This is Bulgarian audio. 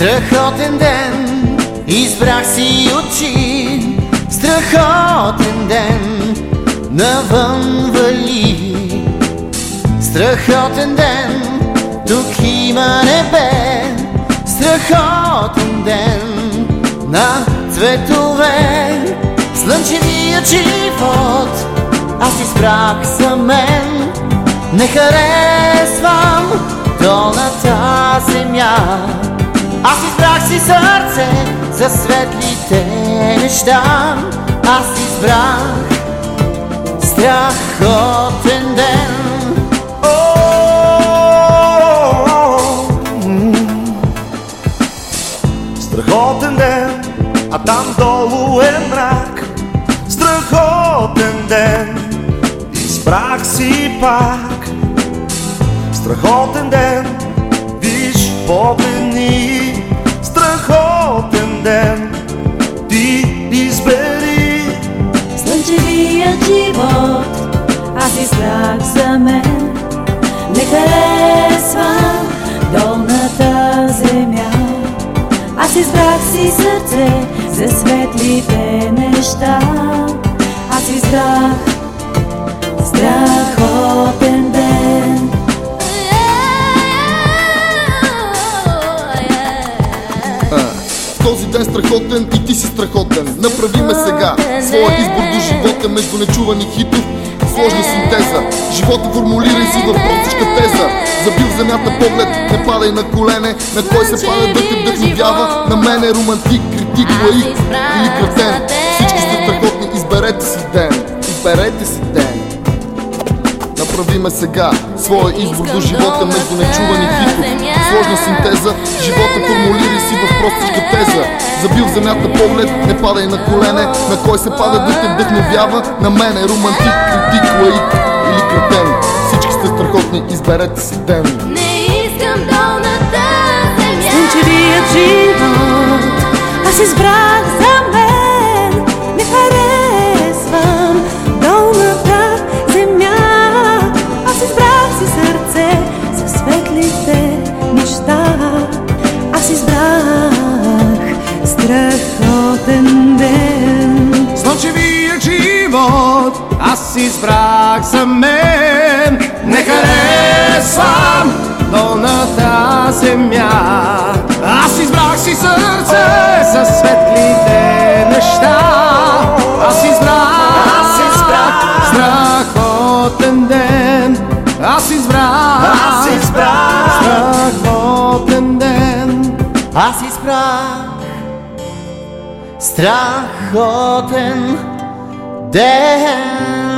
Страхотен ден, избрах си очи. Страхотен ден, навън вали. Страхотен ден, тук има небе. Страхотен ден на цветове. Слънчевият живот аз избрах за мен. Не харесвам долната земя Аз избрах си сърце за светлите неща. Аз избрах страхотен ден. Страхотен ден, а там долу е мрак. Страхотен ден, избрах си пак. Страхотен ден, виж погледни живот. Аз избрах за мен Не харесвам долната земя. Аз избрах си сърце за светлите неща. Аз избрах страхотен ден. В този ден страхотен и ти си страхотен. Направи ме сега Своя избор до живота между нечувани хитов. Сложна синтеза. Живота формулирай си в простичка теза. Забил земята поглед, не падай на колене. На кой се пада да те вдъхновява? На мен е романтик, критик, лаик или кретен Всички сте страхотни, изберете си ден. Изберете си ден Направи ме сега Своя избор до живота между нечувани хитов Сложна синтеза Живота формулири си в простичка теза. Забил в земята поглед, не падай на колене. На кой се пада да те вдъхновява? На мен е романтик, критик, лаик или кретен. Всички сте страхотни, изберете си ден. Не искам долната земя. Слънчевият живот аз избрах за мен аз избрах за мен. Не харесвам долната земя. Аз избрах си сърце за светлите неща. Аз избрах, аз избрах страхотен ден. Аз избрах, аз избрах страхотен ден. Аз избрах страхотен ден